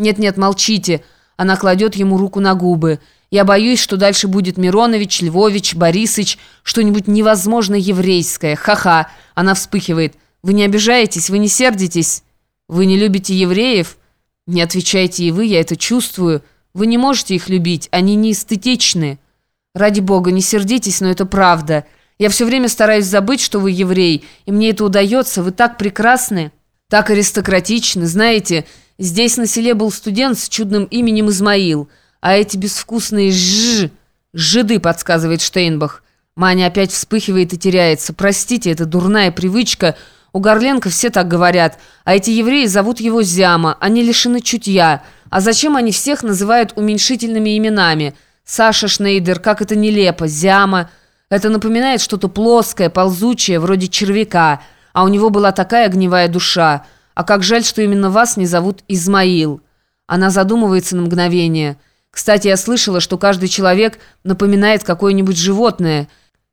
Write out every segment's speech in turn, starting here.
«Нет-нет, молчите». Она кладет ему руку на губы. «Я боюсь, что дальше будет Миронович, Львович, Борисыч, что-нибудь невозможно еврейское. Ха-ха!» Она вспыхивает. «Вы не обижаетесь? Вы не сердитесь? Вы не любите евреев?» «Не отвечайте и вы, я это чувствую. Вы не можете их любить, они не эстетичны». «Ради бога, не сердитесь, но это правда. Я все время стараюсь забыть, что вы еврей, и мне это удается. Вы так прекрасны, так аристократичны. Знаете, здесь на селе был студент с чудным именем Измаил, а эти безвкусные жжж, жиды, подсказывает Штейнбах. Маня опять вспыхивает и теряется. Простите, это дурная привычка. У Горленко все так говорят, а эти евреи зовут его Зяма, они лишены чутья. А зачем они всех называют уменьшительными именами – Саша Шнейдер, как это нелепо, Зяма. Это напоминает что-то плоское, ползучее, вроде червяка, а у него была такая огневая душа. А как жаль, что именно вас не зовут Измаил. Она задумывается на мгновение. Кстати, я слышала, что каждый человек напоминает какое-нибудь животное.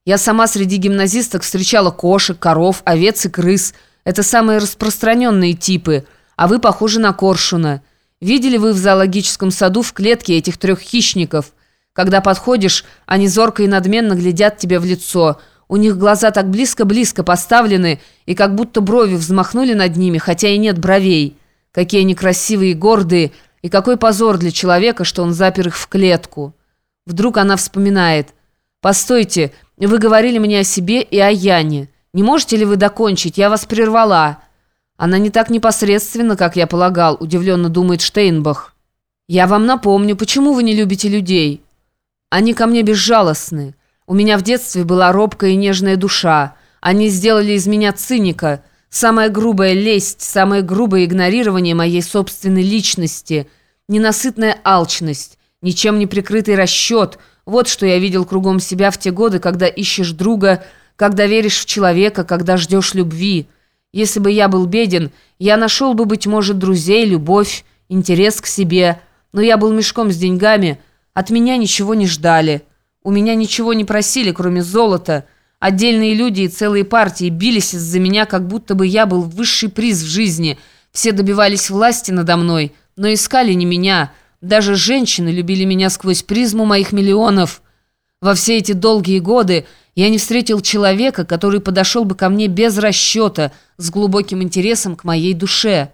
Я сама среди гимназисток встречала кошек, коров, овец и крыс. Это самые распространенные типы. А вы похожи на коршуна. Видели вы в зоологическом саду в клетке этих трех хищников? Когда подходишь, они зорко и надменно глядят тебе в лицо. У них глаза так близко-близко поставлены, и как будто брови взмахнули над ними, хотя и нет бровей. Какие они красивые и гордые, и какой позор для человека, что он запер их в клетку. Вдруг она вспоминает. «Постойте, вы говорили мне о себе и о Яне. Не можете ли вы докончить? Я вас прервала». Она не так непосредственно, как я полагал, удивленно думает Штейнбах. «Я вам напомню, почему вы не любите людей?» Они ко мне безжалостны. У меня в детстве была робкая и нежная душа. Они сделали из меня циника. Самая грубая лесть, самое грубое игнорирование моей собственной личности, ненасытная алчность, ничем не прикрытый расчет. Вот что я видел кругом себя в те годы, когда ищешь друга, когда веришь в человека, когда ждешь любви. Если бы я был беден, я нашел бы, быть может, друзей, любовь, интерес к себе. Но я был мешком с деньгами – от меня ничего не ждали. У меня ничего не просили, кроме золота. Отдельные люди и целые партии бились из-за меня, как будто бы я был высший приз в жизни. Все добивались власти надо мной, но искали не меня. Даже женщины любили меня сквозь призму моих миллионов. Во все эти долгие годы я не встретил человека, который подошел бы ко мне без расчета, с глубоким интересом к моей душе.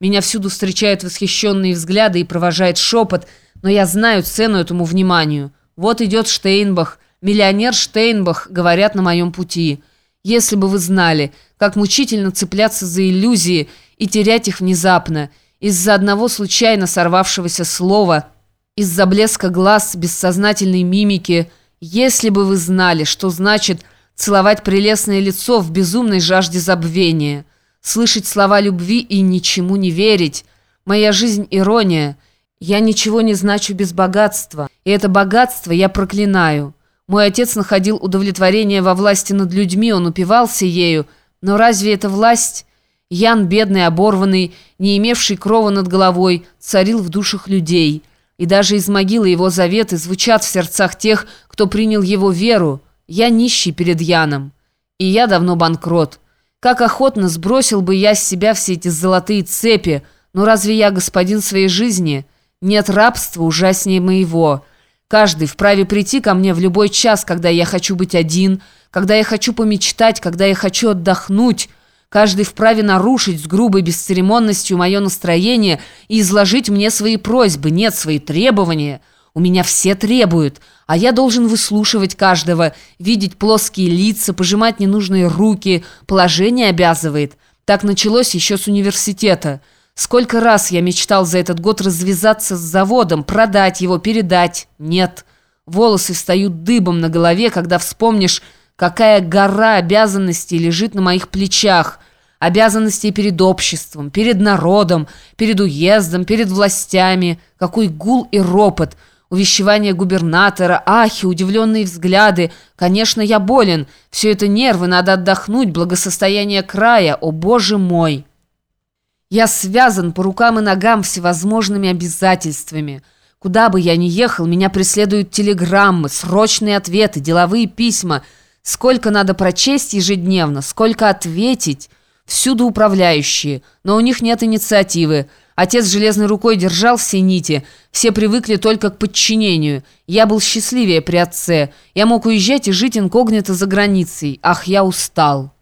Меня всюду встречают восхищенные взгляды и провожает шепот – но я знаю цену этому вниманию. Вот идет Штейнбах, миллионер Штейнбах, говорят на моем пути. Если бы вы знали, как мучительно цепляться за иллюзии и терять их внезапно, из-за одного случайно сорвавшегося слова, из-за блеска глаз, бессознательной мимики, если бы вы знали, что значит целовать прелестное лицо в безумной жажде забвения, слышать слова любви и ничему не верить, моя жизнь — ирония — я ничего не значу без богатства, и это богатство я проклинаю. Мой отец находил удовлетворение во власти над людьми, он упивался ею, но разве это власть? Ян, бедный, оборванный, не имевший крова над головой, царил в душах людей. И даже из могилы его заветы звучат в сердцах тех, кто принял его веру. Я нищий перед Яном. И я давно банкрот. Как охотно сбросил бы я с себя все эти золотые цепи, но разве я господин своей жизни?» Нет рабства ужаснее моего. Каждый вправе прийти ко мне в любой час, когда я хочу быть один, когда я хочу помечтать, когда я хочу отдохнуть. Каждый вправе нарушить с грубой бесцеремонностью мое настроение и изложить мне свои просьбы, нет, свои требования. У меня все требуют, а я должен выслушивать каждого, видеть плоские лица, пожимать ненужные руки. Положение обязывает. Так началось еще с университета». Сколько раз я мечтал за этот год развязаться с заводом, продать его, передать. Нет. Волосы встают дыбом на голове, когда вспомнишь, какая гора обязанностей лежит на моих плечах. Обязанностей перед обществом, перед народом, перед уездом, перед властями. Какой гул и ропот. Увещевание губернатора, ахи, удивленные взгляды. Конечно, я болен. Все это нервы, надо отдохнуть, благосостояние края. О, боже мой!» Я связан по рукам и ногам всевозможными обязательствами. Куда бы я ни ехал, меня преследуют телеграммы, срочные ответы, деловые письма. Сколько надо прочесть ежедневно, сколько ответить. Всюду управляющие, но у них нет инициативы. Отец железной рукой держал все нити. Все привыкли только к подчинению. Я был счастливее при отце. Я мог уезжать и жить инкогнито за границей. Ах, я устал».